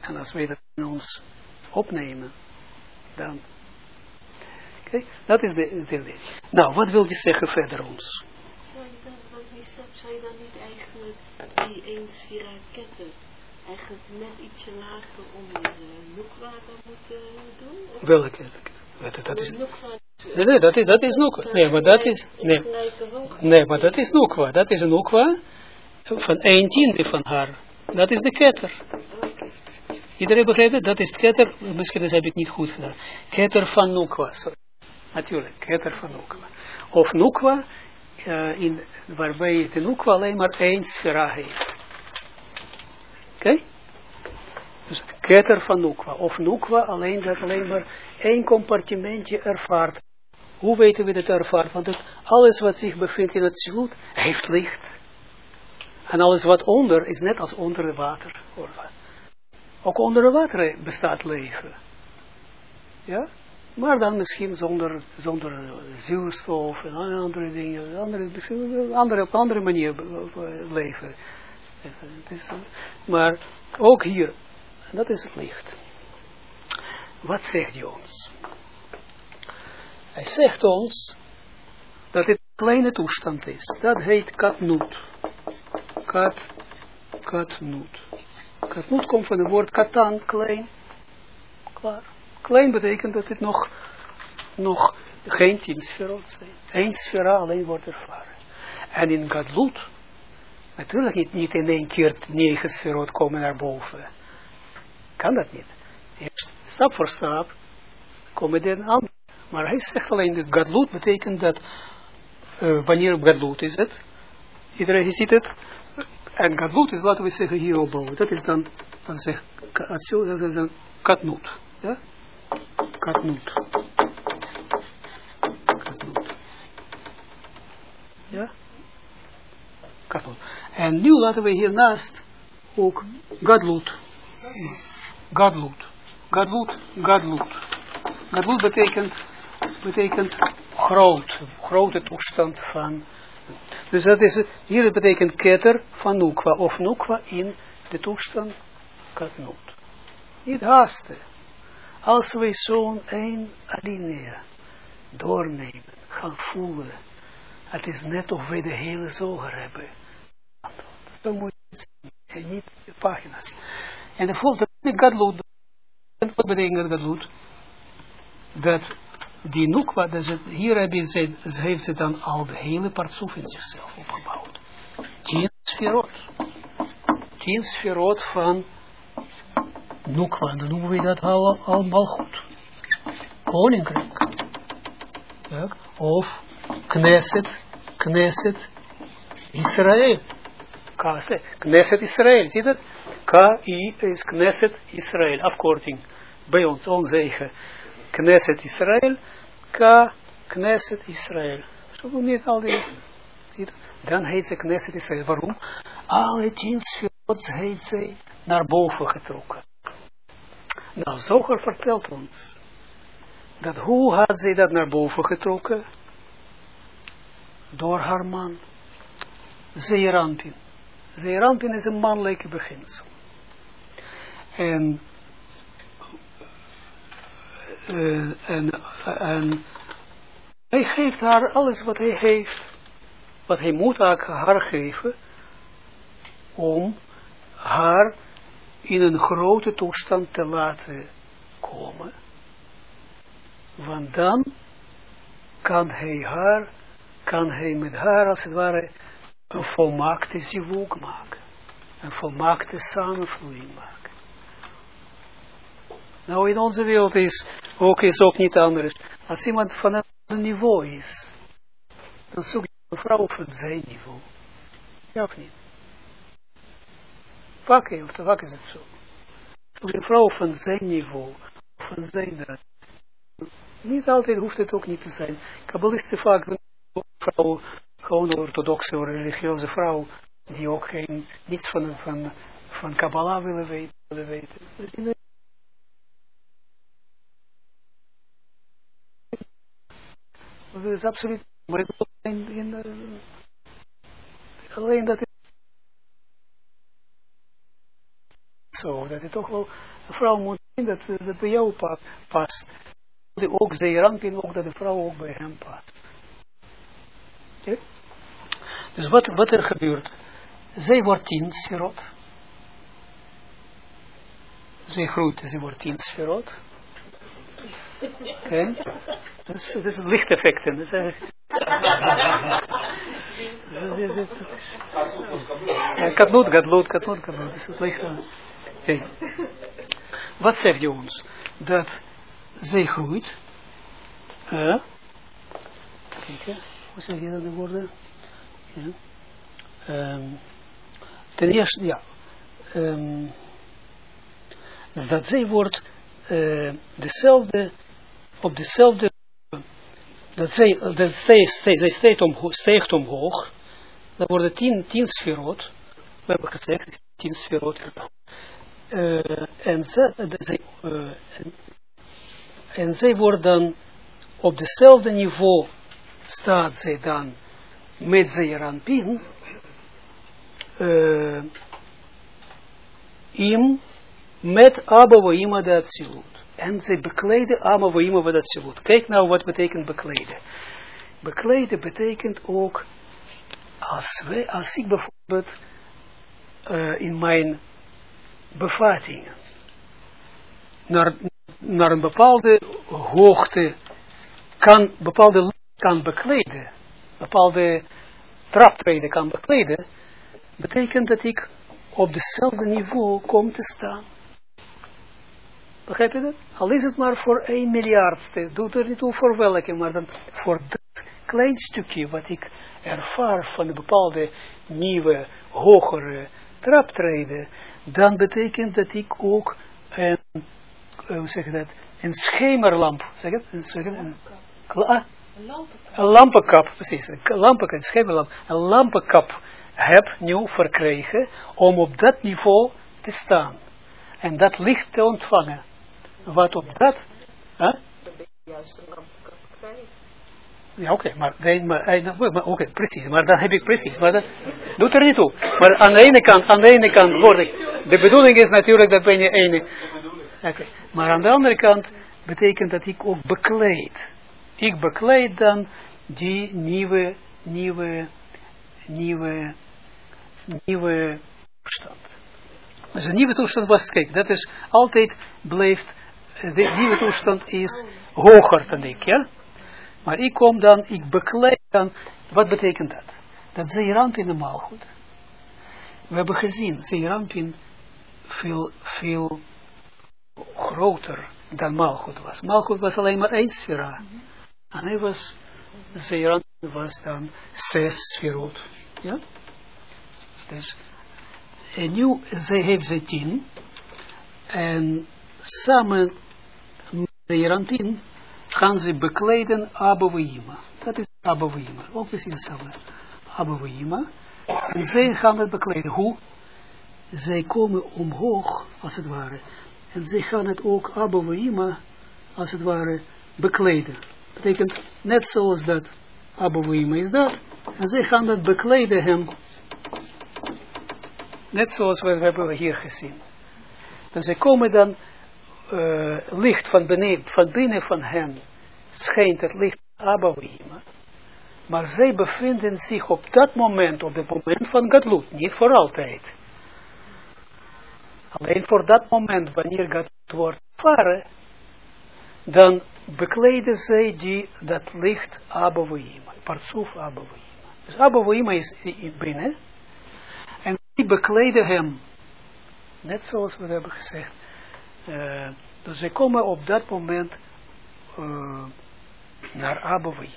S1: En als wij dat in ons opnemen, dan... Oké, dat is de, de, Nou, wat wil je zeggen verder ons?
S2: Zou je dan, wat zou je dan niet eigenlijk die één sfera ketten eigenlijk net ietsje lager onder de Nukwa dan moeten doen? Of?
S1: Welke? Dat, dat is... Nee, nee, dat is, dat is Nukwa. Nee, maar dat is... Nee, nee maar dat is Nukwa. Dat is een Nukwa van een tiende van haar. Dat is de ketter. Iedereen begrijpt het? Dat is ketter. Misschien heb ik niet goed gedaan. Ketter van Nukwa. Sorry. Natuurlijk, ketter van Nukwa. Of Nukwa, uh, in, waarbij de Nukwa alleen maar één sfera heeft. Oké? Dus ketter van Nukwa. Of Nukwa, alleen dat alleen maar één compartimentje ervaart. Hoe weten we dat ervaart? Want het, alles wat zich bevindt in het zilut, heeft licht. En alles wat onder, is net als onder het water. Ook onder water bestaat leven. Ja? Maar dan misschien zonder, zonder zuurstof en andere dingen, andere, andere, op andere manier leven. Is, maar ook hier, dat is het licht. Wat zegt hij ons? Hij zegt ons dat het kleine toestand is. Dat heet katnoot. Kat, katnoot. Katnoot komt van het woord katan, klein. Klein betekent dat het nog, nog geen tien sferot zijn. Eén sfera alleen wordt ervaren. En in Gadlut, natuurlijk niet, niet in één keer negen sferot komen naar boven. Kan dat niet. Eerst, stap voor stap, komen dan aan. Maar hij zegt alleen, dat Gadlut betekent dat, uh, wanneer Gadlut is het, iedereen ziet het, en Gadlut is, laten we zeggen, hier opbouwen. Dat is dan, dan zeg, dat is dan Katnut. Ja? Katnut. Katnut. Ja? Katnut. En nu laten we hiernaast ook Gadlut. Gadlut. Gadlut, Gadlut. Gadlut betekent, betekent groot, grote toestand van. Dus dat is, hier betekent keter van Nukwa, of Nukwa in de toestand Katnut. Niet haasten. Als wij zo'n één alinea doornemen, gaan voelen, het is net of wij de hele zoger hebben. Zo moet het niet de pagina's. En de volgende, Gadlut, wat betekent Gadlut? Dat die Nukwa, dus het, hier hebben ze, heeft ze dan al de hele partsoef in zichzelf opgebouwd. Tien sferot. Tien sferot van Nukwa, dan noemen we dat al, allemaal goed. Koninkrijk. Ja, of Knesset, Knesset Israël. Knesset Israël, zie dat? K-I is Knesset Israël, afkorting. Bij ons, ons eigen. Knesset Israël, K, Knesset Israël. Zo niet al die, Dan heet ze Knesset Israël. Waarom? Alle tien sferot heet ze naar boven getrokken. Nou, Zoger vertelt ons, dat hoe had zij dat naar boven getrokken? Door haar man, Zeerampin. Zeerampin is een mannelijke beginsel. En, uh, en, en hij geeft haar alles wat hij heeft, wat hij moet haar geven, om haar in een grote toestand te laten komen. Want dan kan hij haar, kan hij met haar als het ware een volmaakte zivuk maken. Een volmaakte samenvloeiing maken. Nou in onze wereld is ook, is ook niet anders. Als iemand van een niveau is, dan zoek je een vrouw van zijn niveau. Ja of niet? Vaak, of vaak is het zo. Zoek een vrouw van zijn niveau, van zijn Niet altijd hoeft het ook niet te zijn. Kabbalisten vaak een vrouw, gewoon een orthodoxe of religieuze vrouw, die ook geen, niets van, van, van Kabbalah willen weten. Willen weten. Dus in dat is absoluut, maar in, in, in, alleen dat zo, dat het toch wel, een vrouw moet zien dat het bij jou past. Ook zeerampin, ook dat de vrouw ook bij hem past. Okay? Dus wat, wat er gebeurt, zij wordt tien sferot. Zij groeit, zij wordt tien sferot. Dus dat is een lichteffect. Dat is katloot, katloot, katloot, katloot. Dat is het licht. Wat zegt je ons? Dat zij groeit. Uh, kijk, hoe zeg je dat de woorden? Ja. Um, ten eerste, ja. Um, dat zij wordt uh, dezelfde, op dezelfde, dat zij, dat zij, zij, steekt, steekt omhoog, dan worden tien, tien sferot, we hebben gezegd, tien sferot uh, en, ze, uh, en, en zij wordt dan op dezelfde niveau staat zij dan met Zeeranpin uh, im met Abba Waima de Atsilut. En zij bekleden Abba Waima de Atsilut. Kijk nou wat betekent bekleden. Bekleden betekent ook als, wij, als ik bijvoorbeeld uh, in mijn bevattingen naar, naar een bepaalde hoogte kan, bepaalde kan bekleden, bepaalde traptreden kan bekleden, betekent dat ik op dezelfde niveau kom te staan. Begrijp je dat? Al is het maar voor 1 miljardste, doet er niet toe voor welke, maar dan voor dat klein stukje wat ik ervaar van een bepaalde nieuwe, hogere traptreden, dan betekent dat ik ook een, hoe zeg je dat, een schemerlamp, zeg het, een, zeg het, een, ah, een lampenkap, precies, een lampenkap, een schemerlamp, een lampenkap heb nu verkregen om op dat niveau te staan. En dat licht te ontvangen. Wat op dat... Kwijt. Ja, oké, okay, maar, maar, maar oké, precies, maar dan heb ik precies, maar dat doet er niet toe. Maar aan de ene kant, aan de ene kant word ik, de bedoeling is natuurlijk dat ben je ene. Okay. Maar aan de andere kant betekent dat ik ook bekleed. Ik bekleed dan die nieuwe, nieuwe, nieuwe, nieuwe toestand. Dus een nieuwe toestand was, kijk, dat is altijd blijft, de toestand is hoger dan ik, ja. Maar ik kom dan, ik bekleed dan, wat betekent dat? Dat Zeerampin de maalgoed. We hebben gezien, Zeerampin veel, veel groter dan maalgoed was. Maalgoed was alleen maar één sfera. En hij was, Zeerampin was dan zes sferot. Ja? Dus, en nu ze heeft ze tien. En samen met Zeerampin gaan ze bekleden Abouima. Dat is Abouima. Ook precies hetzelfde. Abouima. En zij gaan het bekleden. Hoe? Zij komen omhoog, als het ware. En zij gaan het ook Abouima, als het ware, bekleden. Dat betekent, net zoals dat Abouima is dat. En zij gaan dat bekleden hem. Net zoals we hebben hier gezien. Dus zij komen dan uh, licht van, beneden, van binnen van hen schijnt het licht Abouima. Maar zij bevinden zich op dat moment, op het moment van Gadlut, niet voor altijd. Alleen voor dat moment, wanneer Gadlut wordt ervaren, dan bekleden zij die, dat licht Abouima, Partsuf Abouima. Dus Abouima is binnen, en die bekleden hem, net zoals we hebben gezegd, uh, dus ze komen op dat moment uh, naar Abouim.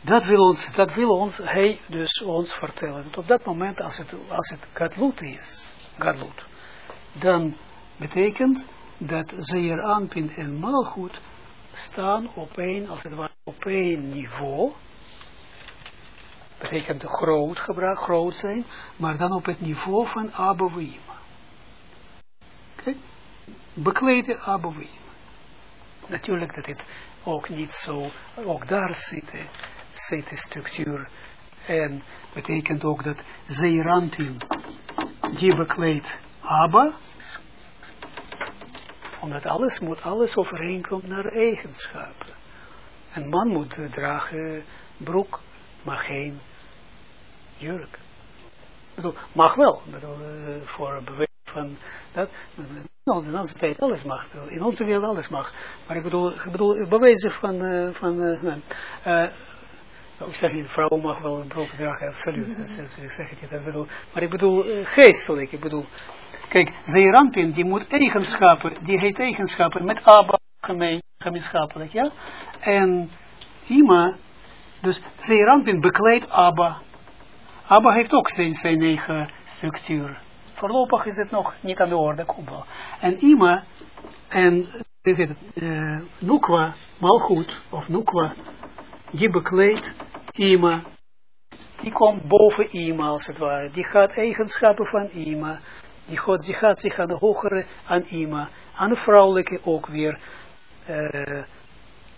S1: Dat wil ons, dat wil ons, hij dus ons vertellen. Dat op dat moment, als het, als het is, gadlut, dan betekent dat zeer aanpin en malgoed staan op een, als het ware, op één niveau. Betekent groot gebruik, groot zijn, maar dan op het niveau van Abouim bekleden Abouim. Natuurlijk dat het ook niet zo, ook daar zit, zit de structuur. En betekent ook dat Zeerantin, die bekleedt Abba, omdat alles moet, alles overeenkomt naar eigenschappen. Een man moet dragen broek, maar geen jurk. Bedoel, mag wel, bedoel, uh, voor beweging van dat. Nou, in onze tijd alles mag. In onze wereld alles mag. Maar ik bedoel, ik bedoel bewijzen van, uh, van uh, uh, ik zeg niet, vrouw mag wel een broek dragen, absoluut. -hmm. Ik zeg het niet, bedoel, maar ik bedoel geestelijk. Ik bedoel, kijk, Zeerampin, die moet eigenschappen, die heeft eigenschappen met Abba gemeen, gemeenschappelijk, ja. En Ima, dus Zeerampin bekleedt Abba. Abba heeft ook zijn, zijn eigen structuur. Voorlopig is het nog niet aan de orde, komt wel. En Ima en uh, Nukwa, Malchut, of Nukwa, die bekleedt Ima, die komt boven Ima als het ware. Die gaat eigenschappen van Ima Die, God, die gaat zich aan de hogere, aan Ima, aan de vrouwelijke ook weer uh,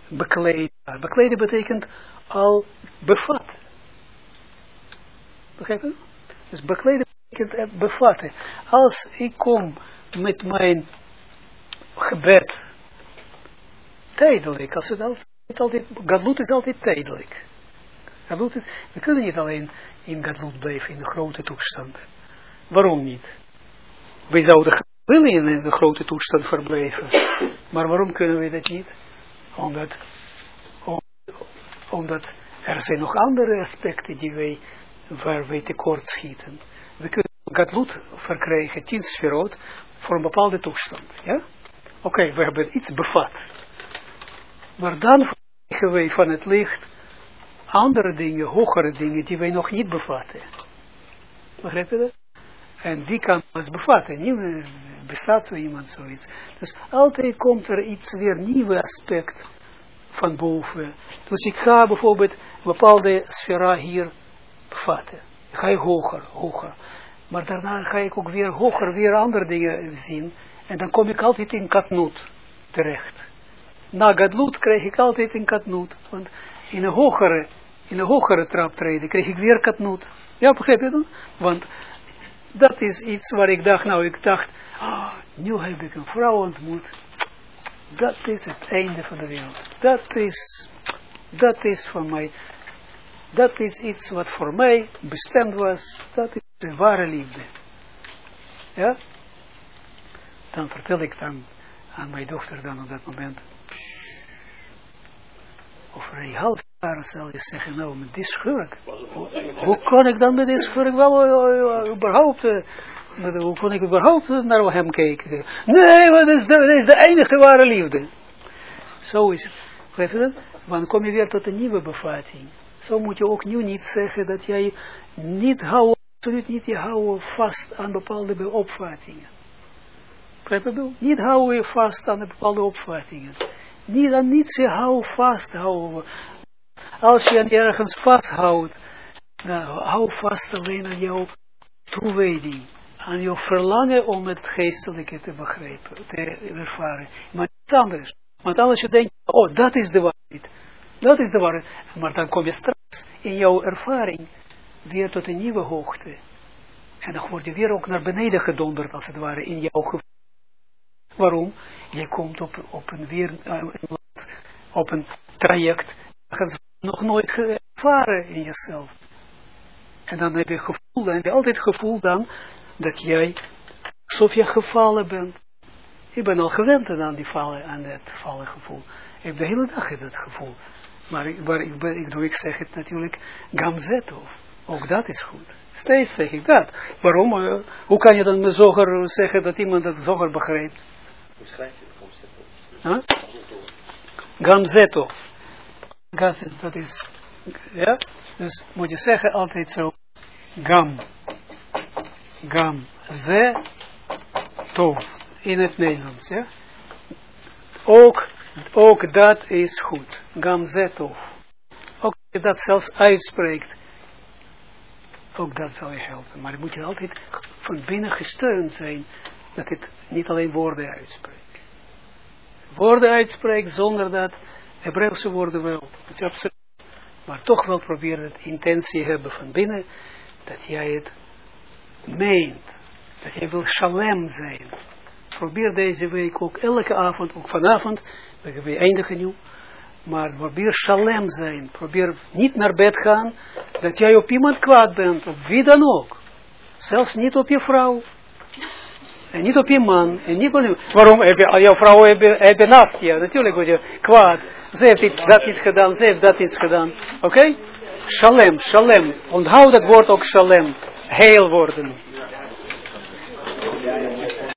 S1: bekleden. Bekleden betekent al bevat. Begrijp je? Dus bekleden betekent bevatten. Als ik kom met mijn gebed tijdelijk, als het altijd, Gadlut is altijd tijdelijk. Gadlut is, we kunnen niet alleen in Gadlut blijven, in de grote toestand. Waarom niet? Wij zouden willen in de grote toestand verblijven. Maar waarom kunnen we dat niet? Omdat, omdat er zijn nog andere aspecten die wij, waar wij tekort schieten. We kunnen Gadlut verkrijgen, tien sferot, voor een bepaalde toestand. Ja? Oké, we hebben iets bevat. Maar dan krijgen wij van het licht andere dingen, hogere dingen, die wij nog niet bevatten. Begrijp je dat? En die kan ons bevatten. Niet bestaat zo iemand zoiets. Dus altijd komt er iets weer nieuwe aspect van boven. Dus ik ga bijvoorbeeld een bepaalde sfera hier bevatten. Ga ik hoger, hoger. Maar daarna ga ik ook weer hoger, weer andere dingen zien. En dan kom ik altijd in katnoot terecht. Na gadlut krijg ik altijd in katnoot. Want in een hogere, in een hogere traptreden krijg ik weer katnoot. Ja, begrijp je dan? Want dat is iets waar ik dacht, nou ik dacht, oh, nu heb ik een vrouw ontmoet. Dat is het einde van de wereld. Dat is, dat is voor mij, dat is iets wat voor mij bestemd was. Dat is de ware liefde. Ja? Dan vertel ik dan aan mijn dochter dan op dat moment. Over een half jaar je zeggen, nou met die schurk. Hoe kan ik dan met die schurk wel uh, überhaupt, uh, hoe kon ik überhaupt naar hem kijken? Nee, maar dat is, dat is de enige ware liefde. Zo is het. Dan kom je weer tot een nieuwe bevatting. Zo moet je ook nu niet zeggen dat jij niet houdt absoluut niet je houden vast aan bepaalde opvattingen. Niet houden je vast aan bepaalde opvattingen. Niet aan niets je hou vast houden. Als je ergens vasthoudt, nou, hou vast alleen aan jouw toewijding. Aan jouw verlangen om het geestelijke te begrijpen, te ervaren. Maar iets anders. Want als je denkt, oh dat is de waarheid. Dat is de waarheid. Maar dan kom je straks in jouw ervaring weer tot een nieuwe hoogte. En dan word je weer ook naar beneden gedonderd, als het ware, in jouw gevoel. Waarom? Je komt op, op een weer, uh, op een traject, dat nog nooit ervaren in jezelf. En dan heb je gevoel, dan heb je altijd gevoel dan, dat jij, alsof je gevallen bent. Ik ben al gewend aan, die vallen, aan het vallen gevoel. Ik heb de hele dag dat gevoel. Maar, ik, maar ik, ben, ik, doe, ik zeg het natuurlijk gamzeto. Ook dat is goed. Steeds zeg ik dat. Waarom? Uh, hoe kan je dan met zoger zeggen dat iemand dat zoger begrijpt? Hoe schrijf je het? Huh? Gamzeto. Gas, dat is, ja. Dus moet je zeggen altijd zo. Gam. Gam. Ze. Tov. In het Nederlands, ja. Ook, ook dat is goed. Gamzeto. Ook je dat zelfs uitspreekt ook dat zal je helpen. Maar moet je altijd van binnen gesteund zijn, dat het niet alleen woorden uitspreekt. Woorden uitspreekt zonder dat Hebreeuwse woorden wel. Maar toch wel proberen het intentie hebben van binnen, dat jij het meent. Dat jij wil shalem zijn. Probeer deze week ook elke avond, ook vanavond, we eindigen nu, maar probeer shalem zijn. Probeer niet naar bed gaan, dat jij op iemand kwaad bent, op wie dan ook. Zelfs niet op je vrouw. En niet op je man. En niet op je... Waarom? Heb je, jouw vrouw heb je, naast je. Natuurlijk word je kwaad. Ze heeft iets, dat iets gedaan. Ze heeft dat iets gedaan. Oké? Okay? Shalem, shalem. Onthoud dat woord ook shalem. Heel worden.